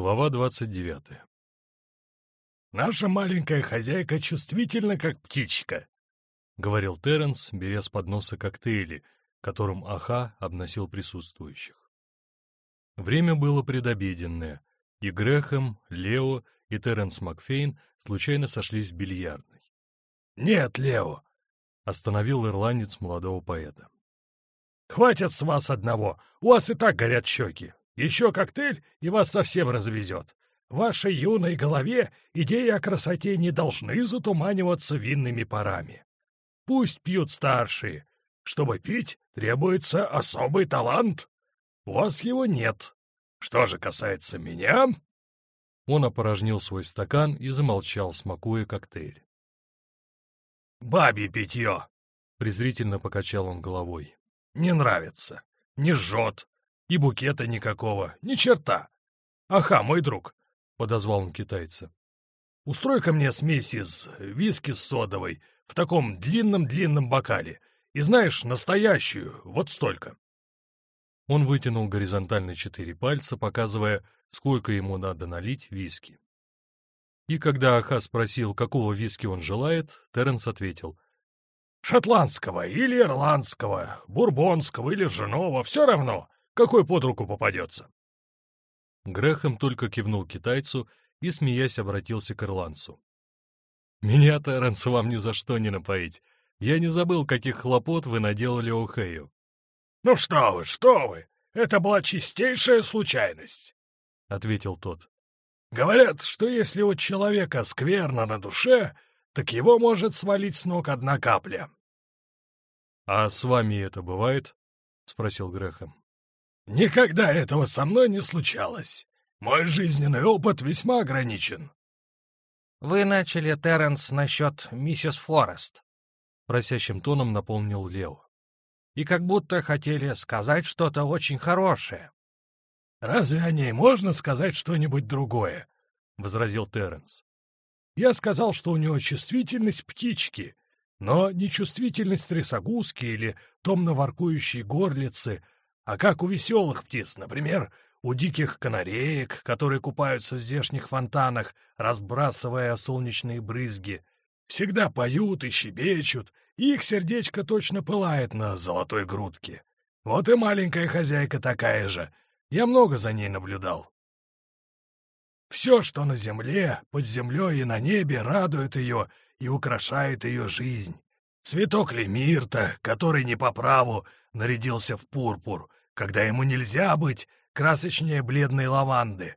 Глава двадцать девятая. «Наша маленькая хозяйка чувствительна, как птичка», — говорил Терренс, беря с подноса коктейли, которым Аха обносил присутствующих. Время было предобеденное, и Грэхэм, Лео и Терренс Макфейн случайно сошлись в бильярдной. «Нет, Лео», — остановил ирландец молодого поэта. «Хватит с вас одного, у вас и так горят щеки. Еще коктейль, и вас совсем развезет. В вашей юной голове идеи о красоте не должны затуманиваться винными парами. Пусть пьют старшие. Чтобы пить, требуется особый талант. У вас его нет. Что же касается меня...» Он опорожнил свой стакан и замолчал, смакуя коктейль. «Бабье питье!» — презрительно покачал он головой. «Не нравится, не жжет, и букета никакого, ни черта. Аха, мой друг, — подозвал он китайца. Устрой-ка мне смесь из виски с содовой в таком длинном-длинном бокале. И знаешь, настоящую, вот столько. Он вытянул горизонтально четыре пальца, показывая, сколько ему надо налить виски. И когда Аха спросил, какого виски он желает, Терренс ответил. «Шотландского или ирландского, бурбонского или ржаного, все равно какой под руку попадется. Грехом только кивнул китайцу и, смеясь, обратился к ирландцу. «Меня, Терренс, вам ни за что не напоить. Я не забыл, каких хлопот вы наделали О'Хэю». «Ну что вы, что вы! Это была чистейшая случайность!» — ответил тот. «Говорят, что если у человека скверно на душе, так его может свалить с ног одна капля». «А с вами это бывает?» — спросил Грехом. Никогда этого со мной не случалось. Мой жизненный опыт весьма ограничен. Вы начали, Терренс, насчет миссис Форест. Просящим тоном наполнил Лео. И как будто хотели сказать что-то очень хорошее. «Разве о ней можно сказать что-нибудь другое?» — возразил Терренс. «Я сказал, что у него чувствительность птички, но не чувствительность трясогузки или томно-воркующей горлицы — а как у веселых птиц, например, у диких канареек, которые купаются в здешних фонтанах, разбрасывая солнечные брызги. Всегда поют и щебечут, и их сердечко точно пылает на золотой грудке. Вот и маленькая хозяйка такая же. Я много за ней наблюдал. Все, что на земле, под землей и на небе, радует ее и украшает ее жизнь. Цветок лемирта, который не по праву нарядился в пурпур, когда ему нельзя быть красочнее бледной лаванды.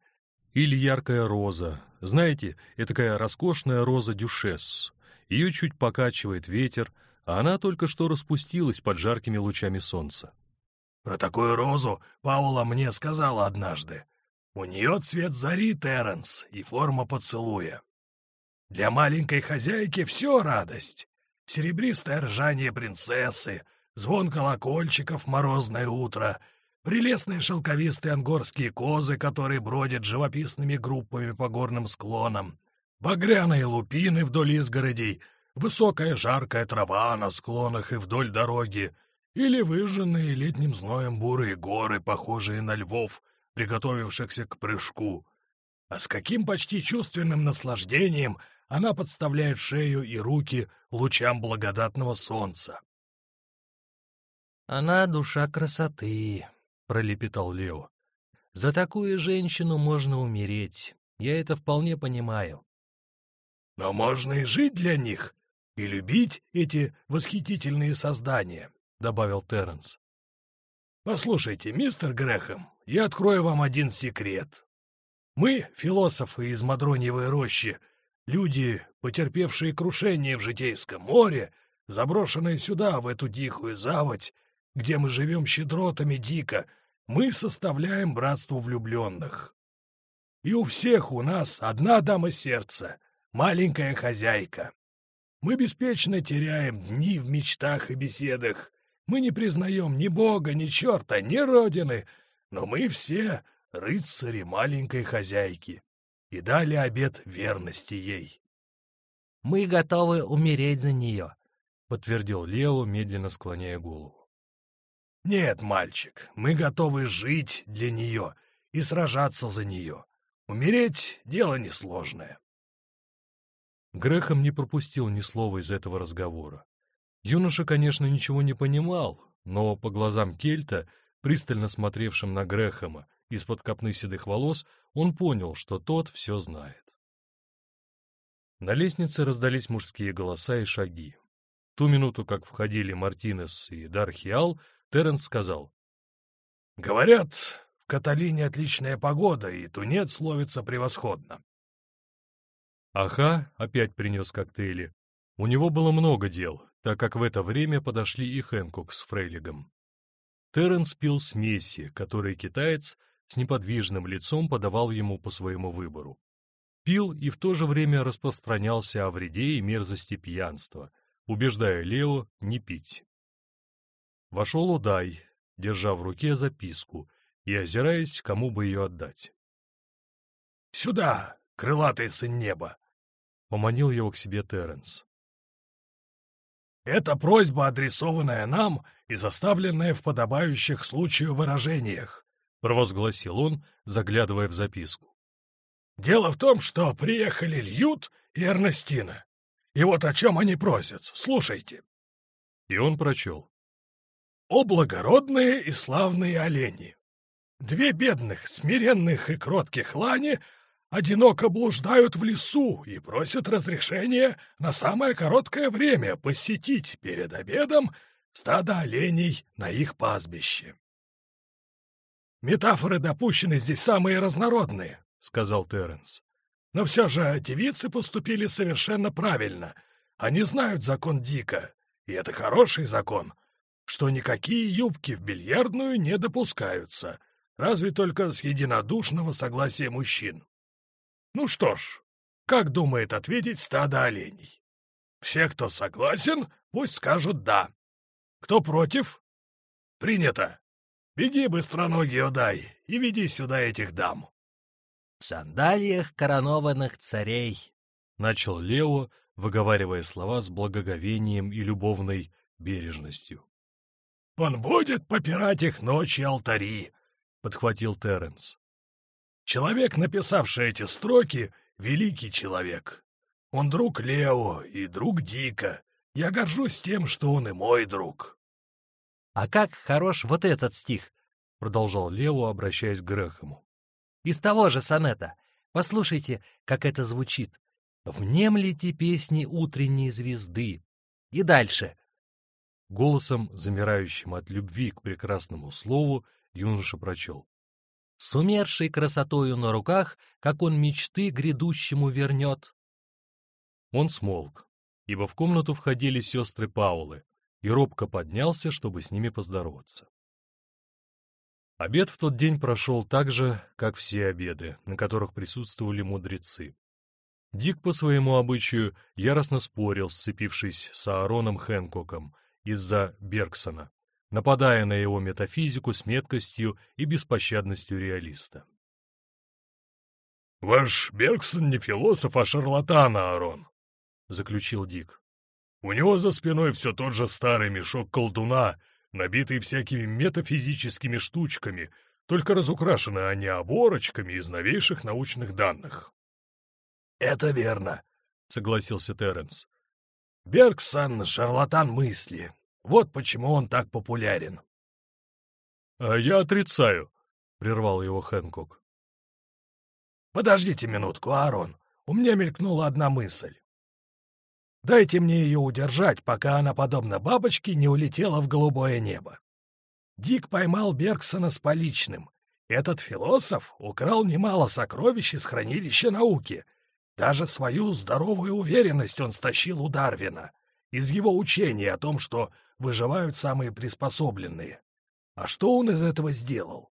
Или яркая роза. Знаете, это такая роскошная роза дюшес. Ее чуть покачивает ветер, а она только что распустилась под жаркими лучами солнца. Про такую розу Паула мне сказала однажды. У нее цвет зари, Терренс, и форма поцелуя. Для маленькой хозяйки все радость. Серебристое ржание принцессы, звон колокольчиков морозное утро, прелестные шелковистые ангорские козы, которые бродят живописными группами по горным склонам, багряные лупины вдоль изгородей, высокая жаркая трава на склонах и вдоль дороги, или выжженные летним зноем бурые горы, похожие на львов, приготовившихся к прыжку. А с каким почти чувственным наслаждением она подставляет шею и руки лучам благодатного солнца. «Она душа красоты», — пролепетал Лео. «За такую женщину можно умереть. Я это вполне понимаю». «Но можно и жить для них, и любить эти восхитительные создания», — добавил Терренс. «Послушайте, мистер Грэхэм, я открою вам один секрет. Мы, философы из Мадроньевой рощи, люди, потерпевшие крушение в Житейском море, заброшенные сюда, в эту тихую заводь, где мы живем щедротами дико, мы составляем братство влюбленных. И у всех у нас одна дама сердца, маленькая хозяйка. Мы беспечно теряем дни в мечтах и беседах. Мы не признаем ни Бога, ни черта, ни Родины, но мы все рыцари маленькой хозяйки и дали обет верности ей. — Мы готовы умереть за нее, — подтвердил Лео, медленно склоняя голову. Нет, мальчик, мы готовы жить для нее и сражаться за нее. Умереть — дело несложное. Грехом не пропустил ни слова из этого разговора. Юноша, конечно, ничего не понимал, но по глазам Кельта, пристально смотревшим на Грехома из-под копны седых волос, он понял, что тот все знает. На лестнице раздались мужские голоса и шаги. Ту минуту, как входили Мартинес и Дархиал, Терренс сказал. — Говорят, в Каталине отличная погода, и тунец ловится превосходно. Аха опять принес коктейли. У него было много дел, так как в это время подошли и Хэнкок с Фрейлигом. Терренс пил смеси, которые китаец с неподвижным лицом подавал ему по своему выбору пил и в то же время распространялся о вреде и мерзости пьянства, убеждая Лео не пить. Вошел Удай, держа в руке записку и озираясь, кому бы ее отдать. — Сюда, крылатый сын неба! — поманил его к себе Терренс. — Это просьба, адресованная нам и заставленная в подобающих случаю выражениях, — провозгласил он, заглядывая в записку. Дело в том, что приехали Льют и Эрнестина. И вот о чем они просят. Слушайте. И он прочел. О благородные и славные олени! Две бедных, смиренных и кротких лани одиноко блуждают в лесу и просят разрешения на самое короткое время посетить перед обедом стадо оленей на их пастбище. Метафоры допущены здесь самые разнородные, — сказал Терренс. «Но все же девицы поступили совершенно правильно. Они знают закон Дика, и это хороший закон, что никакие юбки в бильярдную не допускаются, разве только с единодушного согласия мужчин. Ну что ж, как думает ответить стадо оленей? Все, кто согласен, пусть скажут «да». Кто против? Принято. Беги, быстроногий Одай, и веди сюда этих дам в сандалиях коронованных царей», — начал Лео, выговаривая слова с благоговением и любовной бережностью. «Он будет попирать их ночи алтари», — подхватил Терренс. «Человек, написавший эти строки, — великий человек. Он друг Лео и друг Дика. Я горжусь тем, что он и мой друг». «А как хорош вот этот стих!» — продолжал Лео, обращаясь к Грехому из того же сонета. Послушайте, как это звучит. «Внемлите песни утренней звезды». И дальше. Голосом, замирающим от любви к прекрасному слову, юноша прочел. «С умершей красотою на руках, как он мечты грядущему вернет». Он смолк, ибо в комнату входили сестры Паулы, и робко поднялся, чтобы с ними поздороваться. Обед в тот день прошел так же, как все обеды, на которых присутствовали мудрецы. Дик по своему обычаю яростно спорил, сцепившись с Аароном Хэнкоком из-за Бергсона, нападая на его метафизику с меткостью и беспощадностью реалиста. «Ваш Бергсон не философ, а шарлатан, Аарон», — заключил Дик. «У него за спиной все тот же старый мешок колдуна, набитые всякими метафизическими штучками, только разукрашены они оборочками из новейших научных данных. «Это верно», — согласился Терренс. «Бергсон — шарлатан мысли. Вот почему он так популярен». «А я отрицаю», — прервал его Хэнкок. «Подождите минутку, Аарон. У меня мелькнула одна мысль. Дайте мне ее удержать, пока она, подобно бабочке, не улетела в голубое небо. Дик поймал Бергсона с поличным. Этот философ украл немало сокровищ из хранилища науки. Даже свою здоровую уверенность он стащил у Дарвина. Из его учения о том, что выживают самые приспособленные. А что он из этого сделал?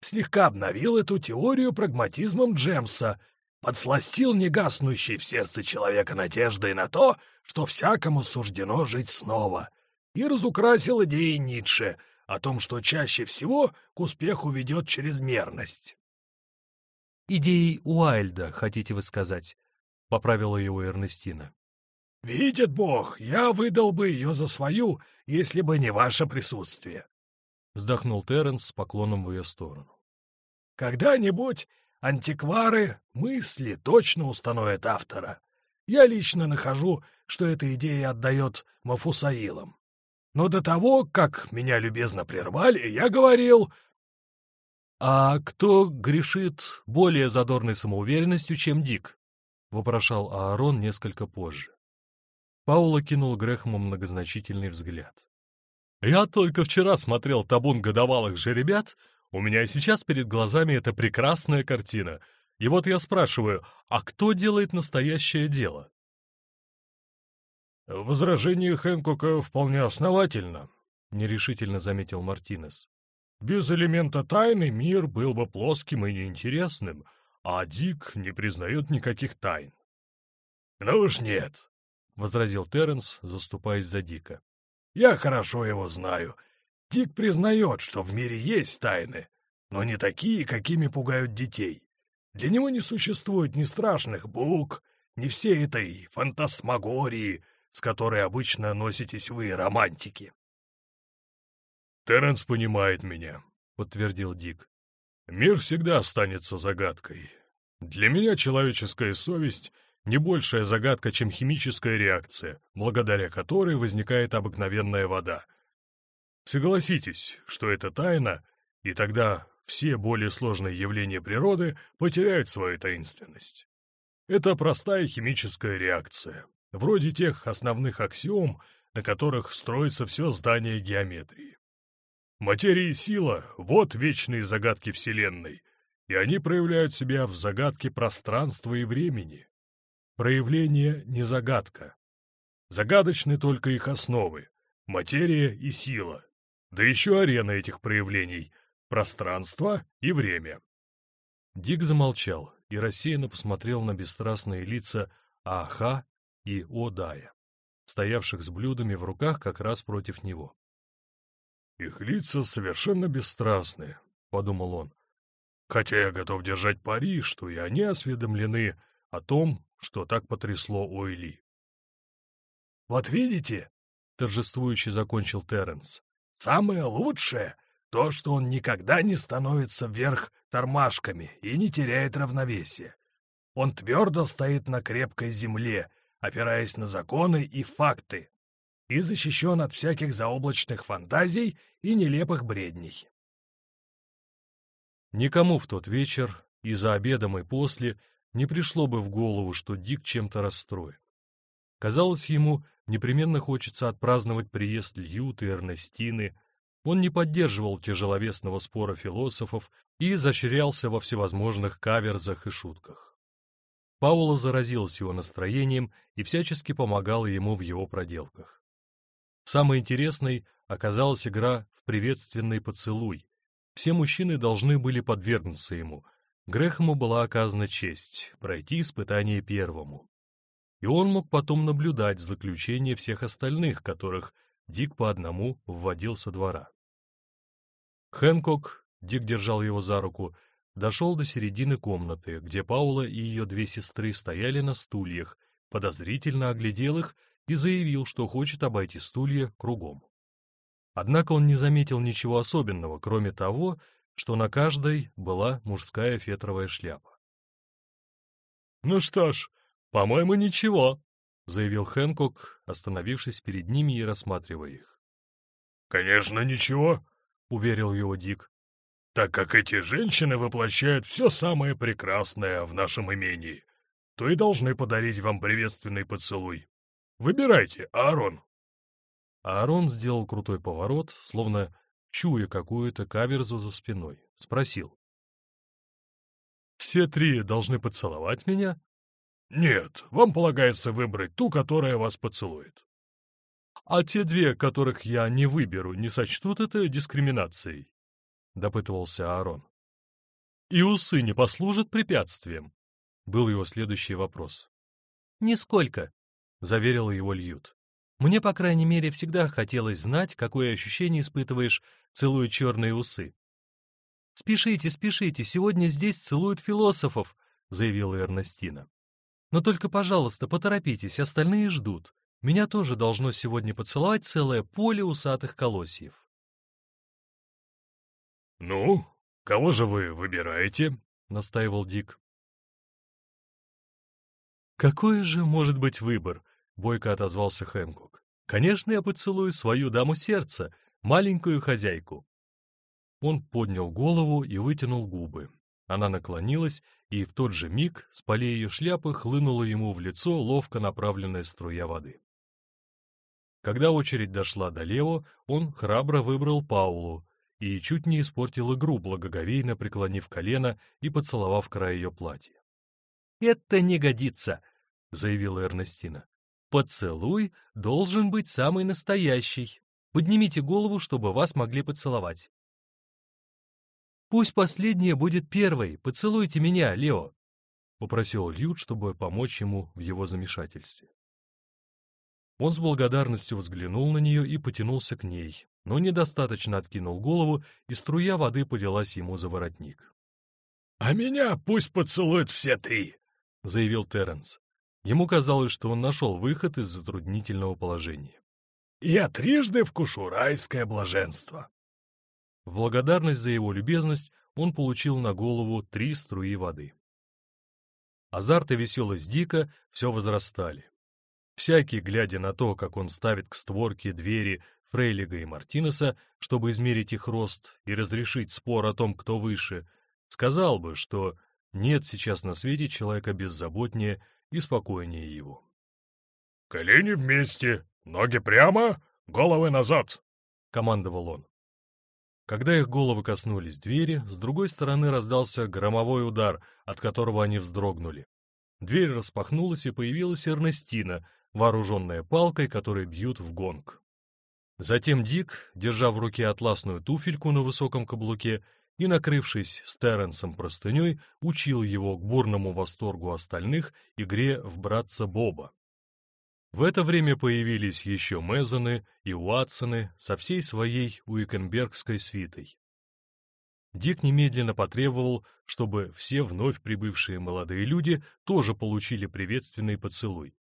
Слегка обновил эту теорию прагматизмом Джемса — подсластил негаснущей в сердце человека надеждой на то, что всякому суждено жить снова, и разукрасил идеи Ницше о том, что чаще всего к успеху ведет чрезмерность. «Идеи Уайльда, хотите вы сказать?» — поправила его Эрнестина. «Видит Бог, я выдал бы ее за свою, если бы не ваше присутствие», — вздохнул Терренс с поклоном в ее сторону. «Когда-нибудь антиквары мысли точно установят автора. Я лично нахожу, что эта идея отдает Мафусаилам. Но до того, как меня любезно прервали, я говорил... «А кто грешит более задорной самоуверенностью, чем Дик?» — вопрошал Аарон несколько позже. Паула кинул Грехому многозначительный взгляд. «Я только вчера смотрел табун годовалых жеребят, у меня сейчас перед глазами эта прекрасная картина. И вот я спрашиваю, а кто делает настоящее дело?» «Возражение Хэнкока вполне основательно», — нерешительно заметил Мартинес. «Без элемента тайны мир был бы плоским и неинтересным, а Дик не признает никаких тайн». «Ну уж нет», — возразил Терренс, заступаясь за Дика. «Я хорошо его знаю. Дик признает, что в мире есть тайны, но не такие, какими пугают детей. Для него не существует ни страшных букв, ни всей этой фантасмагории, с которой обычно носитесь вы, романтики. «Терренс понимает меня», — подтвердил Дик. «Мир всегда останется загадкой. Для меня человеческая совесть — не большая загадка, чем химическая реакция, благодаря которой возникает обыкновенная вода. Согласитесь, что это тайна, и тогда все более сложные явления природы потеряют свою таинственность. Это простая химическая реакция, вроде тех основных аксиом, на которых строится все здание геометрии. Материя и сила — вот вечные загадки Вселенной, и они проявляют себя в загадке пространства и времени. Проявление — не загадка. Загадочны только их основы — материя и сила, да еще арена этих проявлений — пространство и время. Дик замолчал и рассеянно посмотрел на бесстрастные лица Аха и Одая, стоявших с блюдами в руках как раз против него. «Их лица совершенно бесстрастны», — подумал он, «хотя я готов держать пари, что и они осведомлены о том, что так потрясло Ойли». «Вот видите», — торжествующе закончил Терренс, «самое лучшее — то, что он никогда не становится вверх тормашками и не теряет равновесия. Он твердо стоит на крепкой земле, опираясь на законы и факты, и защищен от всяких заоблачных фантазий и нелепых бредней. Никому в тот вечер, и за обедом, и после, не пришло бы в голову, что Дик чем-то расстроен. Казалось ему, непременно хочется отпраздновать приезд Льюта и Эрнестины, он не поддерживал тяжеловесного спора философов и изощрялся во всевозможных каверзах и шутках. Паула заразилась его настроением и всячески помогала ему в его проделках. Самой интересной оказалась игра в приветственный поцелуй. Все мужчины должны были подвергнуться ему. Грехому была оказана честь пройти испытание первому. И он мог потом наблюдать заключение всех остальных, которых Дик по одному вводил со двора. Хэнкок, Дик держал его за руку, дошел до середины комнаты, где Паула и ее две сестры стояли на стульях, подозрительно оглядел их и заявил, что хочет обойти стулья кругом. Однако он не заметил ничего особенного, кроме того, что на каждой была мужская фетровая шляпа. «Ну что ж, по-моему, ничего», — заявил Хэнкок, остановившись перед ними и рассматривая их. «Конечно, ничего», — уверил его Дик так как эти женщины воплощают все самое прекрасное в нашем имении, то и должны подарить вам приветственный поцелуй. Выбирайте, Аарон. Аарон сделал крутой поворот, словно чуя какую-то каверзу за спиной. Спросил. «Все три должны поцеловать меня?» «Нет, вам полагается выбрать ту, которая вас поцелует». «А те две, которых я не выберу, не сочтут это дискриминацией?» — допытывался Аарон. «И усы не послужат препятствием?» — был его следующий вопрос. «Нисколько», — заверил его Льют. «Мне, по крайней мере, всегда хотелось знать, какое ощущение испытываешь, целуя черные усы». «Спешите, спешите, сегодня здесь целуют философов», — заявила Эрнестина. «Но только, пожалуйста, поторопитесь, остальные ждут. Меня тоже должно сегодня поцеловать целое поле усатых колосьев». «Ну, кого же вы выбираете?» — настаивал Дик. «Какой же может быть выбор?» — бойко отозвался Хэнкок. «Конечно, я поцелую свою даму сердца, маленькую хозяйку». Он поднял голову и вытянул губы. Она наклонилась, и в тот же миг с полей ее шляпы хлынула ему в лицо ловко направленная струя воды. Когда очередь дошла до Лео, он храбро выбрал Паулу и чуть не испортил игру, благоговейно преклонив колено и поцеловав край ее платья. «Это не годится!» — заявила Эрнестина. «Поцелуй должен быть самый настоящий. Поднимите голову, чтобы вас могли поцеловать». «Пусть последняя будет первой. Поцелуйте меня, Лео», — попросил Льют, чтобы помочь ему в его замешательстве. Он с благодарностью взглянул на нее и потянулся к ней, но недостаточно откинул голову, и струя воды полилась ему за воротник. «А меня пусть поцелуют все три», — заявил Терренс. Ему казалось, что он нашел выход из затруднительного положения. «Я трижды вкушу райское блаженство». В благодарность за его любезность он получил на голову три струи воды. Азарт и веселость Дика все возрастали. Всякий, глядя на то, как он ставит к створке двери Фрейлига и Мартинеса, чтобы измерить их рост и разрешить спор о том, кто выше, сказал бы, что нет сейчас на свете человека беззаботнее и спокойнее его. «Колени вместе, ноги прямо, головы назад!» — командовал он. Когда их головы коснулись двери, с другой стороны раздался громовой удар, от которого они вздрогнули. Дверь распахнулась, и появилась Эрнестина, вооруженная палкой, которой бьют в гонг. Затем Дик, держа в руке атласную туфельку на высоком каблуке и, накрывшись с Терренсом простыней, учил его к бурному восторгу остальных игре в братца Боба. В это время появились еще Мезоны и Уатсоны со всей своей уикенбергской свитой. Дик немедленно потребовал, чтобы все вновь прибывшие молодые люди тоже получили приветственный поцелуй.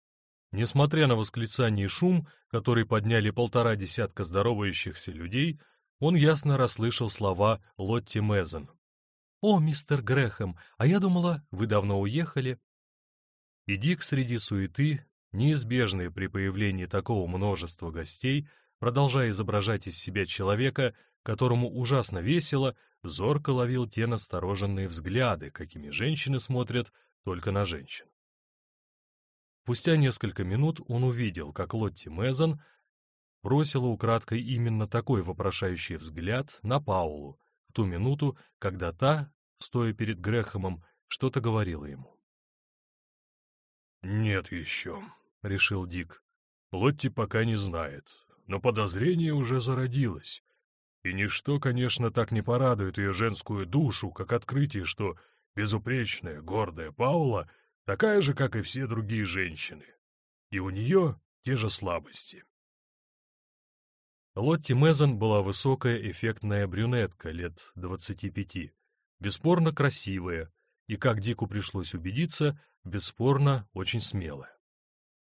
Несмотря на восклицание и шум, который подняли полтора десятка здоровающихся людей, он ясно расслышал слова Лотти Мезон. «О, мистер Грэхэм, а я думала, вы давно уехали». И Дик среди суеты неизбежные при появлении такого множества гостей, продолжая изображать из себя человека, которому ужасно весело, зорко ловил те настороженные взгляды, какими женщины смотрят только на женщин. Спустя несколько минут он увидел, как Лотти Мезон бросила украдкой именно такой вопрошающий взгляд на Паулу в ту минуту, когда та, стоя перед Грехомом, что-то говорила ему. «Нет еще», — решил Дик. Лотти пока не знает, но подозрение уже зародилось. И ничто, конечно, так не порадует ее женскую душу, как открытие, что безупречная, гордая Паула такая же, как и все другие женщины. И у нее те же слабости. Лотти Мезон была высокая, эффектная брюнетка лет двадцати пяти, бесспорно красивая, и, как Дику пришлось убедиться, бесспорно очень смелая.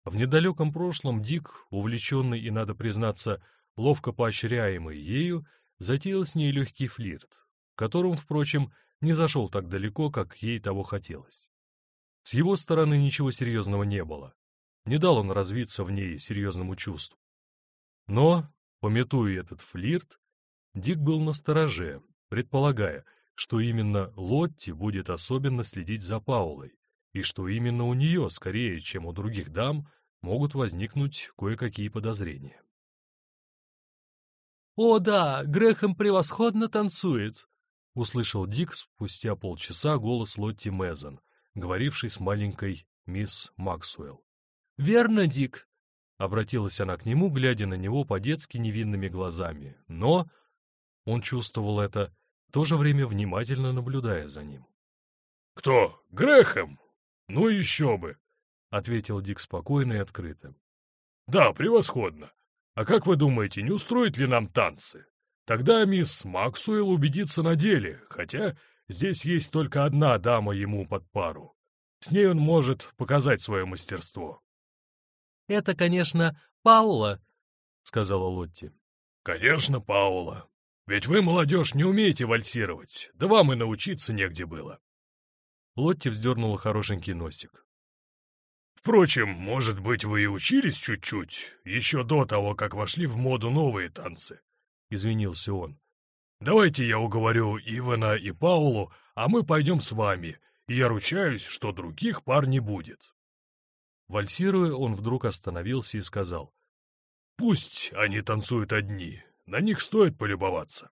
В недалеком прошлом Дик, увлеченный и, надо признаться, ловко поощряемый ею, затеял с ней легкий флирт, которым, впрочем, не зашел так далеко, как ей того хотелось. С его стороны ничего серьезного не было. Не дал он развиться в ней серьезному чувству. Но, пометуя этот флирт, Дик был настороже, предполагая, что именно Лотти будет особенно следить за Паулой, и что именно у нее, скорее, чем у других дам, могут возникнуть кое-какие подозрения. «О да, Грехом превосходно танцует!» — услышал Дик спустя полчаса голос Лотти Мезон, говоривший с маленькой мисс Максуэлл. «Верно, Дик!» — обратилась она к нему, глядя на него по-детски невинными глазами, но... Он чувствовал это, в то же время внимательно наблюдая за ним. «Кто? Грехом? Ну еще бы!» — ответил Дик спокойно и открыто. «Да, превосходно. А как вы думаете, не устроит ли нам танцы? Тогда мисс Максуэлл убедится на деле, хотя здесь есть только одна дама ему под пару. С ней он может показать свое мастерство». «Это, конечно, Паула», — сказала Лотти. «Конечно, Паула. Ведь вы, молодежь, не умеете вальсировать, да вам и научиться негде было. Лотти вздернула хорошенький носик. Впрочем, может быть, вы и учились чуть-чуть, еще до того, как вошли в моду новые танцы, — извинился он. Давайте я уговорю Ивана и Паулу, а мы пойдем с вами, и я ручаюсь, что других пар не будет. Вальсируя, он вдруг остановился и сказал. Пусть они танцуют одни, на них стоит полюбоваться.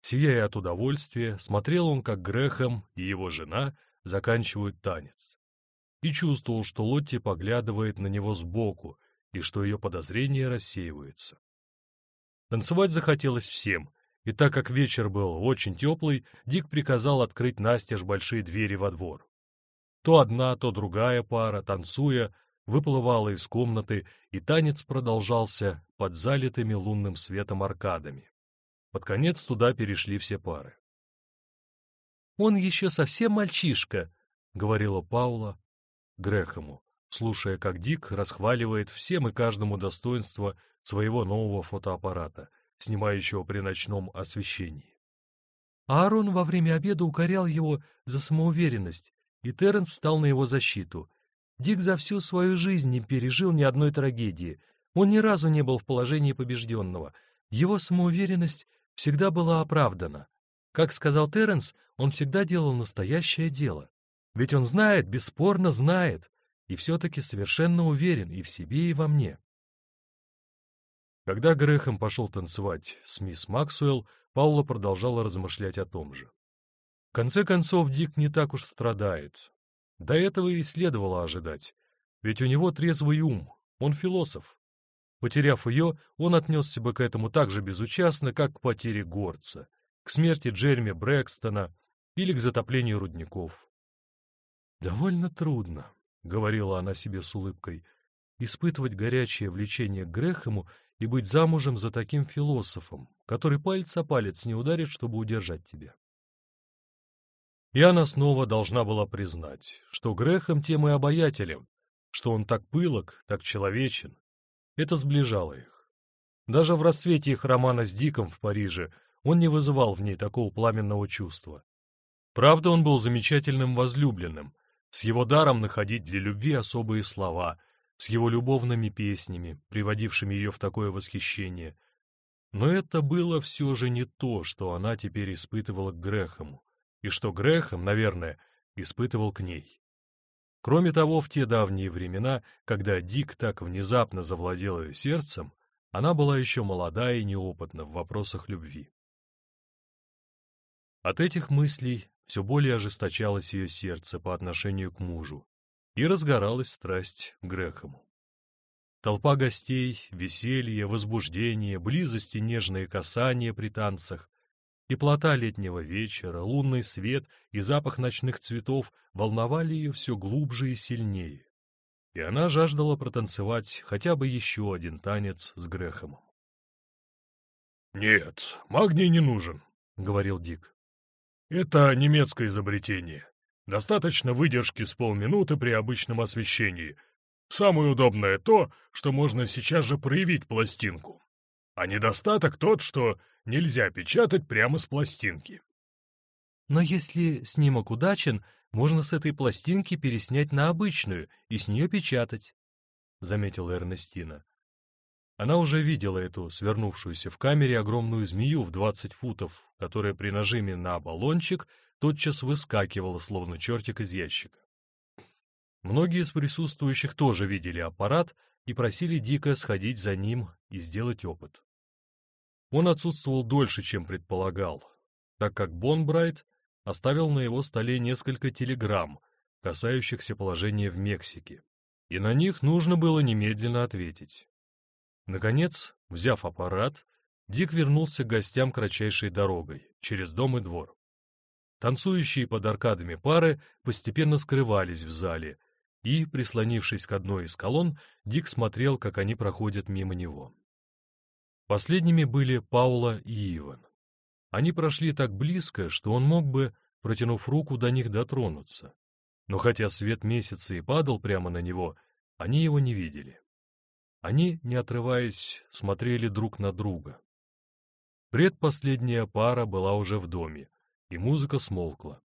Сияя от удовольствия, смотрел он, как Грехом и его жена заканчивают танец. И чувствовал, что Лотти поглядывает на него сбоку, и что ее подозрение рассеивается. Танцевать захотелось всем, и так как вечер был очень теплый, Дик приказал открыть настежь большие двери во двор. То одна, то другая пара, танцуя, выплывала из комнаты, и танец продолжался под залитыми лунным светом аркадами. Под конец туда перешли все пары. «Он еще совсем мальчишка», — говорила Паула Грехому, слушая, как Дик расхваливает всем и каждому достоинство своего нового фотоаппарата, снимающего при ночном освещении. Аарон во время обеда укорял его за самоуверенность, и Терренс встал на его защиту. Дик за всю свою жизнь не пережил ни одной трагедии. Он ни разу не был в положении побежденного. Его самоуверенность всегда была оправдана. Как сказал Терренс, он всегда делал настоящее дело. Ведь он знает, бесспорно знает, и все-таки совершенно уверен и в себе, и во мне. Когда Грехом пошел танцевать с мисс Максуэлл, Паула продолжала размышлять о том же. Конце концов, Дик не так уж страдает. До этого и следовало ожидать. Ведь у него трезвый ум, он философ. Потеряв ее, он отнесся бы к этому так же безучастно, как к потере горца, к смерти Джереми Брэкстона или к затоплению рудников. «Довольно трудно», — говорила она себе с улыбкой, — «испытывать горячее влечение к Грехему и быть замужем за таким философом, который палец о палец не ударит, чтобы удержать тебя». И она снова должна была признать, что Грехом тем и обаятелен, что он так пылок, так человечен, это сближало их. Даже в расцвете их романа с Диком в Париже он не вызывал в ней такого пламенного чувства. Правда, он был замечательным возлюбленным, с его даром находить для любви особые слова, с его любовными песнями, приводившими ее в такое восхищение. Но это было все же не то, что она теперь испытывала к Грехому, и что Грехом, наверное, испытывал к ней. Кроме того, в те давние времена, когда Дик так внезапно завладел ее сердцем, она была еще молода и неопытна в вопросах любви. От этих мыслей все более ожесточалось ее сердце по отношению к мужу, и разгоралась страсть к Грехому. Толпа гостей, веселье, возбуждение, близости нежные касания при танцах, Теплота летнего вечера, лунный свет и запах ночных цветов волновали ее все глубже и сильнее. И она жаждала протанцевать хотя бы еще один танец с Грехомом. «Нет, магний не нужен», — говорил Дик. «Это немецкое изобретение. Достаточно выдержки с полминуты при обычном освещении. Самое удобное то, что можно сейчас же проявить пластинку. А недостаток тот, что нельзя печатать прямо с пластинки. Но если снимок удачен, можно с этой пластинки переснять на обычную и с нее печатать, — заметила Эрнестина. Она уже видела эту свернувшуюся в камере огромную змею в двадцать футов, которая при нажиме на баллончик тотчас выскакивала, словно чертик из ящика. Многие из присутствующих тоже видели аппарат и просили Дика сходить за ним и сделать опыт. Он отсутствовал дольше, чем предполагал, так как Бонбрайт оставил на его столе несколько телеграмм, касающихся положения в Мексике, и на них нужно было немедленно ответить. Наконец, взяв аппарат, Дик вернулся к гостям кратчайшей дорогой, через дом и двор. Танцующие под аркадами пары постепенно скрывались в зале, и, прислонившись к одной из колонн, Дик смотрел, как они проходят мимо него. Последними были Паула и Иван. Они прошли так близко, что он мог бы, протянув руку, до них дотронуться. Но хотя свет месяца и падал прямо на него, они его не видели. Они, не отрываясь, смотрели друг на друга. Предпоследняя пара была уже в доме, и музыка смолкла.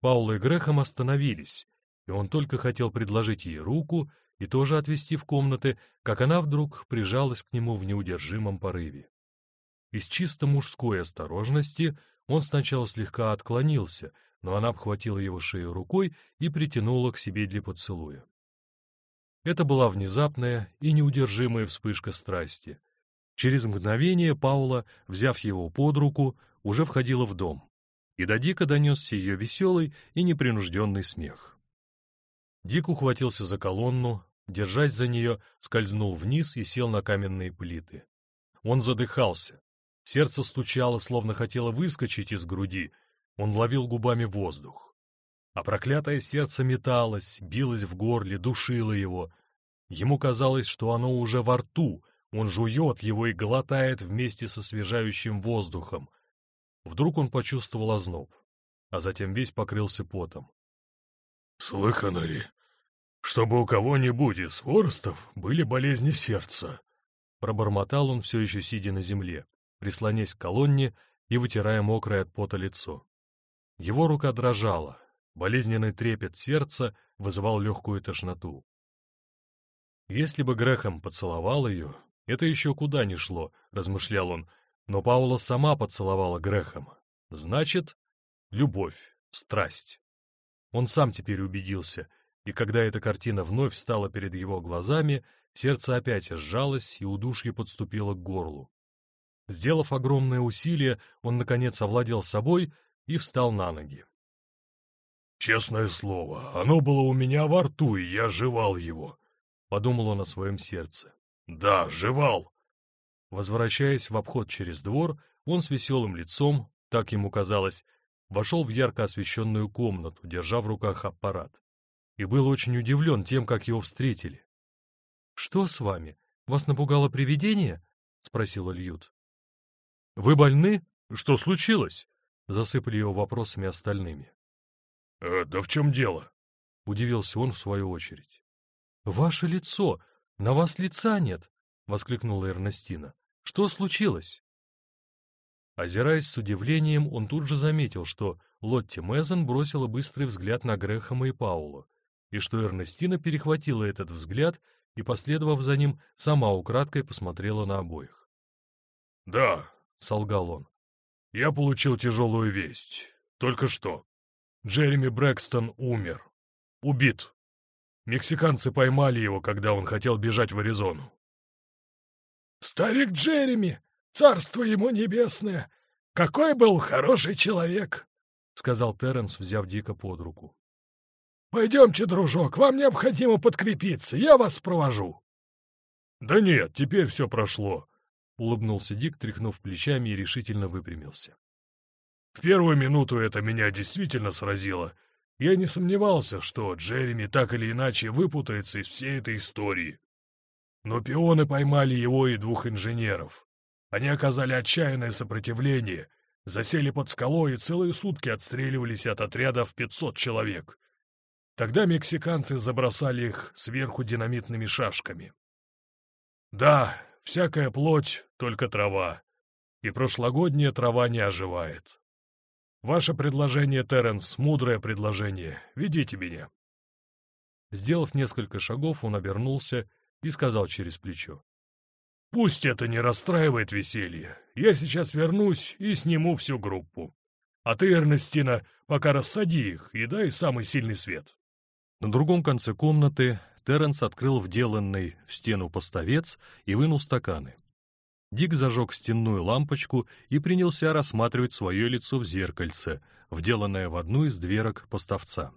Паула и Грехом остановились, и он только хотел предложить ей руку и тоже отвести в комнаты, как она вдруг прижалась к нему в неудержимом порыве. Из чисто мужской осторожности он сначала слегка отклонился, но она обхватила его шею рукой и притянула к себе для поцелуя. Это была внезапная и неудержимая вспышка страсти. Через мгновение Паула, взяв его под руку, уже входила в дом, и до Дика донесся ее веселый и непринужденный смех. Дик ухватился за колонну, держась за нее, скользнул вниз и сел на каменные плиты. Он задыхался. Сердце стучало, словно хотело выскочить из груди. Он ловил губами воздух. А проклятое сердце металось, билось в горле, душило его. Ему казалось, что оно уже во рту, он жует его и глотает вместе со освежающим воздухом. Вдруг он почувствовал озноб, а затем весь покрылся потом. «Слыхано ли, чтобы у кого-нибудь из воростов были болезни сердца?» Пробормотал он, все еще сидя на земле, прислонясь к колонне и вытирая мокрое от пота лицо. Его рука дрожала, болезненный трепет сердца вызывал легкую тошноту. Если бы Грехом поцеловал ее, это еще куда ни шло, размышлял он, но Паула сама поцеловала Грехом. Значит, любовь, страсть. Он сам теперь убедился, и когда эта картина вновь стала перед его глазами, сердце опять сжалось и удушье подступило к горлу. Сделав огромное усилие, он, наконец, овладел собой и встал на ноги. «Честное слово, оно было у меня во рту, и я жевал его», — подумал он о своем сердце. «Да, жевал». Возвращаясь в обход через двор, он с веселым лицом, так ему казалось, вошел в ярко освещенную комнату, держа в руках аппарат. И был очень удивлен тем, как его встретили. «Что с вами? Вас напугало привидение?» — спросил Ильют. «Вы больны? Что случилось?» — засыпали его вопросами остальными. «Э, «Да в чем дело?» — удивился он в свою очередь. «Ваше лицо! На вас лица нет!» — воскликнула Эрнестина. «Что случилось?» Озираясь с удивлением, он тут же заметил, что Лотти Мезен бросила быстрый взгляд на Грэхэма и Паулу, и что Эрнестина перехватила этот взгляд и, последовав за ним, сама украдкой посмотрела на обоих. «Да», — солгал он, — «я получил тяжелую весть. Только что. Джереми Брэкстон умер. Убит. Мексиканцы поймали его, когда он хотел бежать в Аризону». «Старик Джереми! Царство ему небесное! Какой был хороший человек!» — сказал Терренс, взяв Дика под руку. «Пойдемте, дружок, вам необходимо подкрепиться, я вас провожу». «Да нет, теперь все прошло», — улыбнулся Дик, тряхнув плечами и решительно выпрямился. «В первую минуту это меня действительно сразило. Я не сомневался, что Джереми так или иначе выпутается из всей этой истории. Но пионы поймали его и двух инженеров. Они оказали отчаянное сопротивление, засели под скалой и целые сутки отстреливались от отряда в 500 человек. Тогда мексиканцы забросали их сверху динамитными шашками. Да, всякая плоть — только трава, и прошлогодняя трава не оживает. Ваше предложение, Терренс, мудрое предложение. Ведите меня. Сделав несколько шагов, он обернулся и сказал через плечо. «Пусть это не расстраивает веселье. Я сейчас вернусь и сниму всю группу. А ты, Эрнестина, пока рассади их и дай самый сильный свет». На другом конце комнаты Терренс открыл вделанный в стену поставец и вынул стаканы. Дик зажег стенную лампочку и принялся рассматривать свое лицо в зеркальце, вделанное в одну из дверок поставца.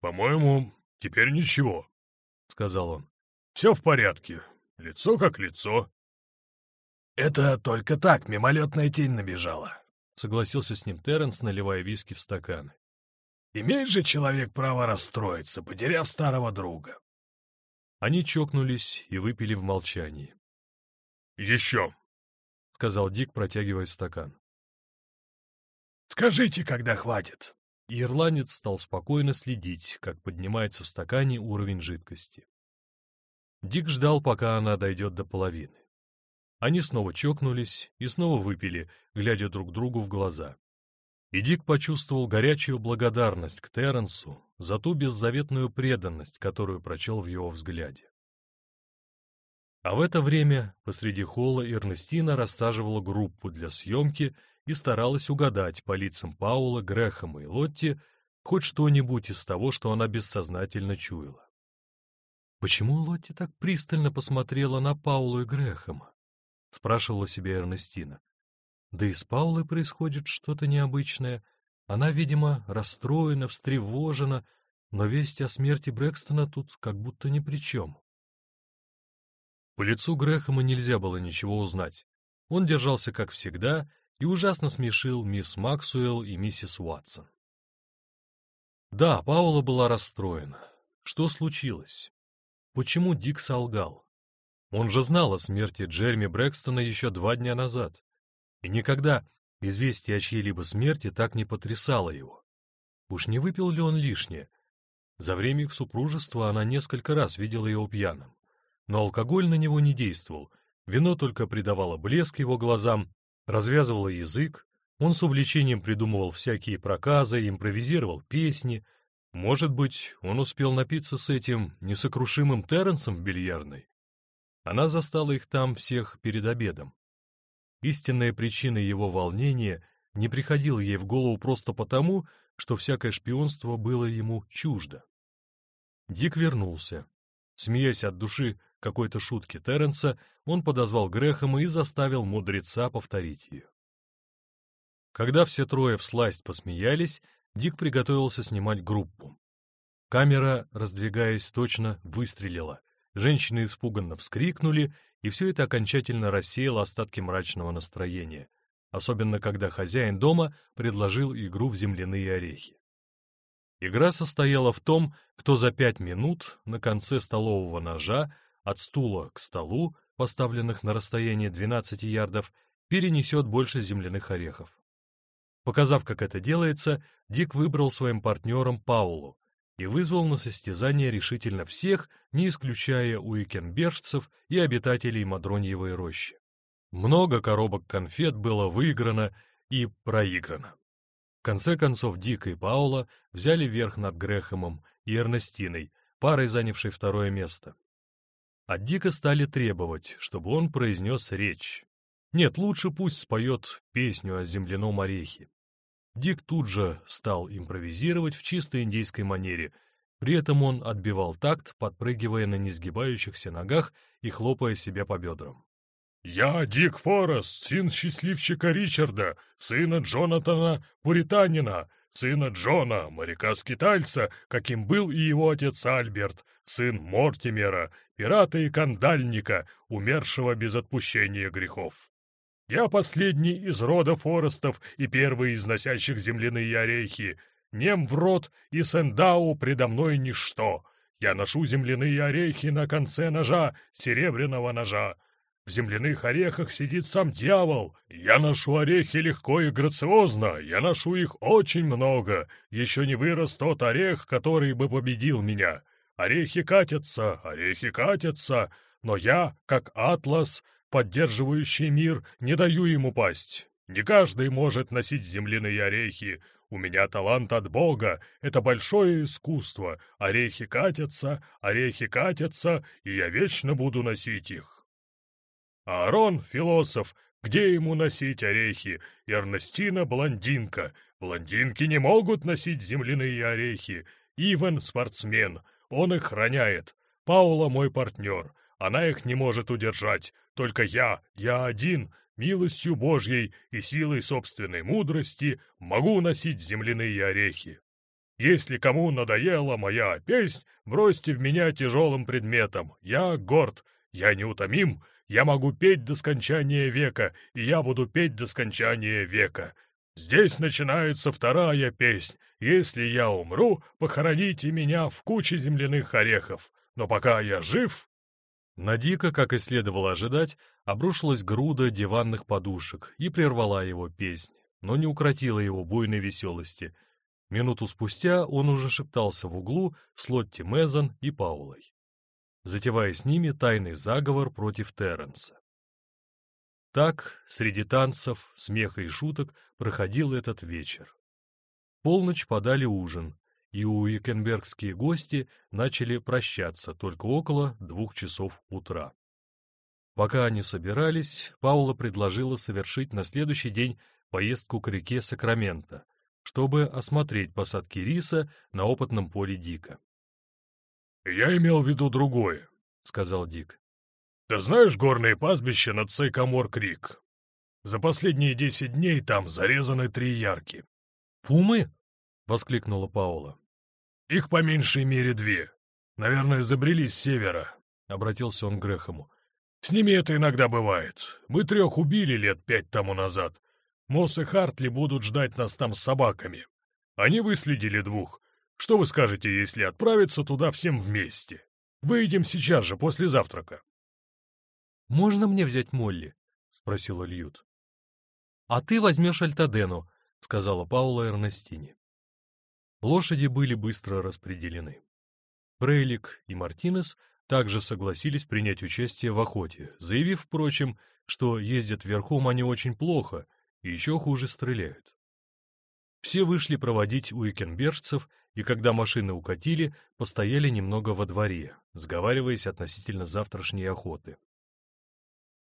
«По-моему, теперь ничего», — сказал он. «Все в порядке. Лицо как лицо». «Это только так, мимолетная тень набежала», — согласился с ним Терренс, наливая виски в стаканы. Имеет же человек право расстроиться, потеряв старого друга. Они чокнулись и выпили в молчании. «Еще!» — сказал Дик, протягивая стакан. «Скажите, когда хватит!» ирландец стал спокойно следить, как поднимается в стакане уровень жидкости. Дик ждал, пока она дойдет до половины. Они снова чокнулись и снова выпили, глядя друг другу в глаза. И Дик почувствовал горячую благодарность к Терренсу за ту беззаветную преданность, которую прочел в его взгляде. А в это время посреди холла Эрнестина рассаживала группу для съемки и старалась угадать по лицам Паула, Грэхэма и Лотти хоть что-нибудь из того, что она бессознательно чуяла. «Почему Лотти так пристально посмотрела на Паула и Грэхэма?» — спрашивала себя Эрнестина. «Да и с Паулой происходит что-то необычное. Она, видимо, расстроена, встревожена, но весть о смерти Брэкстона тут как будто ни при чем». По лицу Грэхэма нельзя было ничего узнать. Он держался как всегда и ужасно смешил мисс Максуэлл и миссис Уатсон. Да, Паула была расстроена. Что случилось? Почему Дик солгал? Он же знал о смерти Джереми Брэкстона еще два дня назад. И никогда известие о чьей-либо смерти так не потрясало его. Уж не выпил ли он лишнее? За время их супружества она несколько раз видела его пьяным. Но алкоголь на него не действовал, вино только придавало блеск его глазам, развязывало язык, он с увлечением придумывал всякие проказы, импровизировал песни. Может быть, он успел напиться с этим несокрушимым Терренсом в бильярдной? Она застала их там всех перед обедом. Истинная причина его волнения не приходила ей в голову просто потому, что всякое шпионство было ему чуждо. Дик вернулся. Смеясь от души какой-то шутки Терренса, он подозвал Грэхэма и заставил мудреца повторить ее. Когда все трое всласть посмеялись, Дик приготовился снимать группу. Камера, раздвигаясь точно, выстрелила. Женщины испуганно вскрикнули, и все это окончательно рассеяло остатки мрачного настроения, особенно когда хозяин дома предложил игру в земляные орехи. Игра состояла в том, кто за пять минут на конце столового ножа от стула к столу, поставленных на расстоянии 12 ярдов, перенесет больше земляных орехов. Показав, как это делается, Дик выбрал своим партнером Паулу и вызвал на состязание решительно всех, не исключая уикенбержцев и обитателей Мадроньевой рощи. Много коробок конфет было выиграно и проиграно конце концов Дик и Паула взяли верх над Грэхэмом и Эрнестиной, парой занявшей второе место. От Дика стали требовать, чтобы он произнес речь. Нет, лучше пусть споет песню о земляном орехе. Дик тут же стал импровизировать в чисто индейской манере, при этом он отбивал такт, подпрыгивая на несгибающихся ногах и хлопая себя по бедрам. «Я Дик Форест, сын счастливчика Ричарда, сына Джонатана Пуританина, сына Джона, моряка-скитальца, каким был и его отец Альберт, сын Мортимера, пирата и кандальника, умершего без отпущения грехов. Я последний из рода Форестов и первый из носящих земляные орехи. Нем в рот и Сендау предо мной ничто. Я ношу земляные орехи на конце ножа, серебряного ножа. В земляных орехах сидит сам дьявол. Я ношу орехи легко и грациозно, я ношу их очень много. Еще не вырос тот орех, который бы победил меня. Орехи катятся, орехи катятся, но я, как атлас, поддерживающий мир, не даю ему пасть. Не каждый может носить земляные орехи. У меня талант от Бога, это большое искусство. Орехи катятся, орехи катятся, и я вечно буду носить их. Аарон — философ, где ему носить орехи? Эрнестина — блондинка. Блондинки не могут носить земляные орехи. Иван — спортсмен, он их храняет. Паула — мой партнер, она их не может удержать. Только я, я один, милостью Божьей и силой собственной мудрости могу носить земляные орехи. Если кому надоела моя песнь, бросьте в меня тяжелым предметом. Я горд, я неутомим, я могу петь до скончания века, и я буду петь до скончания века. Здесь начинается вторая песнь. Если я умру, похороните меня в куче земляных орехов. Но пока я жив...» На Дика, как и следовало ожидать, обрушилась груда диванных подушек и прервала его песнь, но не укротила его буйной веселости. Минуту спустя он уже шептался в углу с Лотти Мезон и Паулой затевая с ними тайный заговор против Терренса. Так, среди танцев, смеха и шуток проходил этот вечер. полночь подали ужин, и уикенбергские гости начали прощаться только около двух часов утра. Пока они собирались, Паула предложила совершить на следующий день поездку к реке Сакраменто, чтобы осмотреть посадки риса на опытном поле Дика. «Я имел в виду другое», — сказал Дик. «Ты знаешь горные пастбища над Сейкамор-Крик? За последние десять дней там зарезаны три ярки». «Пумы?» — воскликнула Паула. «Их по меньшей мере две. Наверное, забрелись с севера», — обратился он к Грехому. «С ними это иногда бывает. Мы трех убили лет пять тому назад. Мосс и Хартли будут ждать нас там с собаками. Они выследили двух. Что вы скажете, если отправиться туда всем вместе? Выйдем сейчас же, после завтрака». «Можно мне взять Молли?» — спросил Ильют. «А ты возьмешь Альтадену», — сказала Паула Эрнестине. Лошади были быстро распределены. Брейлик и Мартинес также согласились принять участие в охоте, заявив, впрочем, что ездят верхом они очень плохо и еще хуже стреляют. Все вышли проводить уикенбержцев, и когда машины укатили, постояли немного во дворе, сговариваясь относительно завтрашней охоты.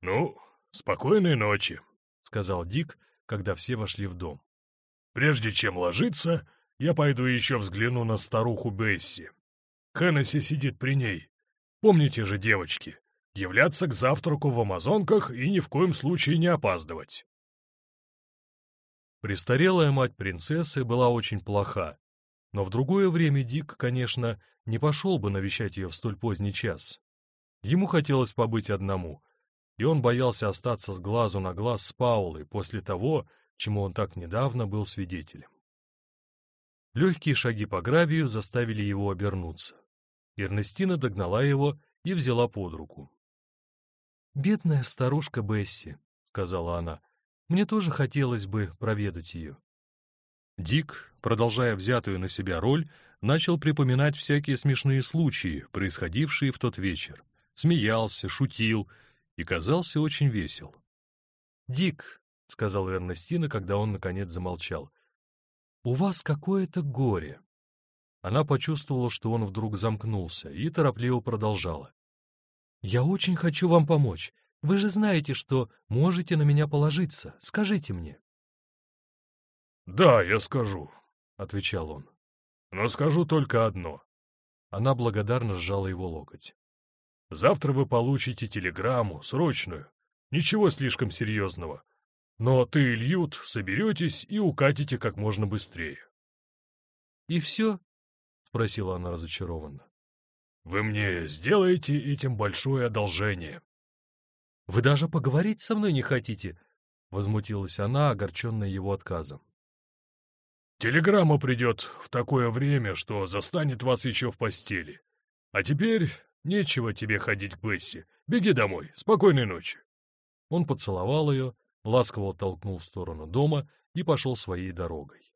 «Ну, спокойной ночи», — сказал Дик, когда все вошли в дом. «Прежде чем ложиться, я пойду еще взгляну на старуху Бесси. Хеннесси сидит при ней. Помните же, девочки, являться к завтраку в Амазонках и ни в коем случае не опаздывать». Престарелая мать принцессы была очень плоха, но в другое время Дик, конечно, не пошел бы навещать ее в столь поздний час. Ему хотелось побыть одному, и он боялся остаться с глазу на глаз с Паулой после того, чему он так недавно был свидетелем. Легкие шаги по гравию заставили его обернуться. Эрнестина догнала его и взяла под руку. «Бедная старушка Бесси», — сказала она, мне тоже хотелось бы проведать ее. Дик, продолжая взятую на себя роль, начал припоминать всякие смешные случаи, происходившие в тот вечер. Смеялся, шутил и казался очень весел. «Дик», — сказал Эрнестина, когда он, наконец, замолчал, — «у вас какое-то горе». Она почувствовала, что он вдруг замкнулся, и торопливо продолжала. «Я очень хочу вам помочь. Вы же знаете, что можете на меня положиться. Скажите мне. «Да, я скажу», — отвечал он. «Но скажу только одно». Она благодарно сжала его локоть. «Завтра вы получите телеграмму, срочную. Ничего слишком серьезного. Но ты, Ильют, соберетесь и укатите как можно быстрее». «И все?» — спросила она разочарованно. «Вы мне сделаете этим большое одолжение», вы даже поговорить со мной не хотите?» — возмутилась она, огорченная его отказом. «Телеграмма придет в такое время, что застанет вас еще в постели. А теперь нечего тебе ходить к Бесси. Беги домой. Спокойной ночи». Он поцеловал ее, ласково толкнул в сторону дома и пошел своей дорогой.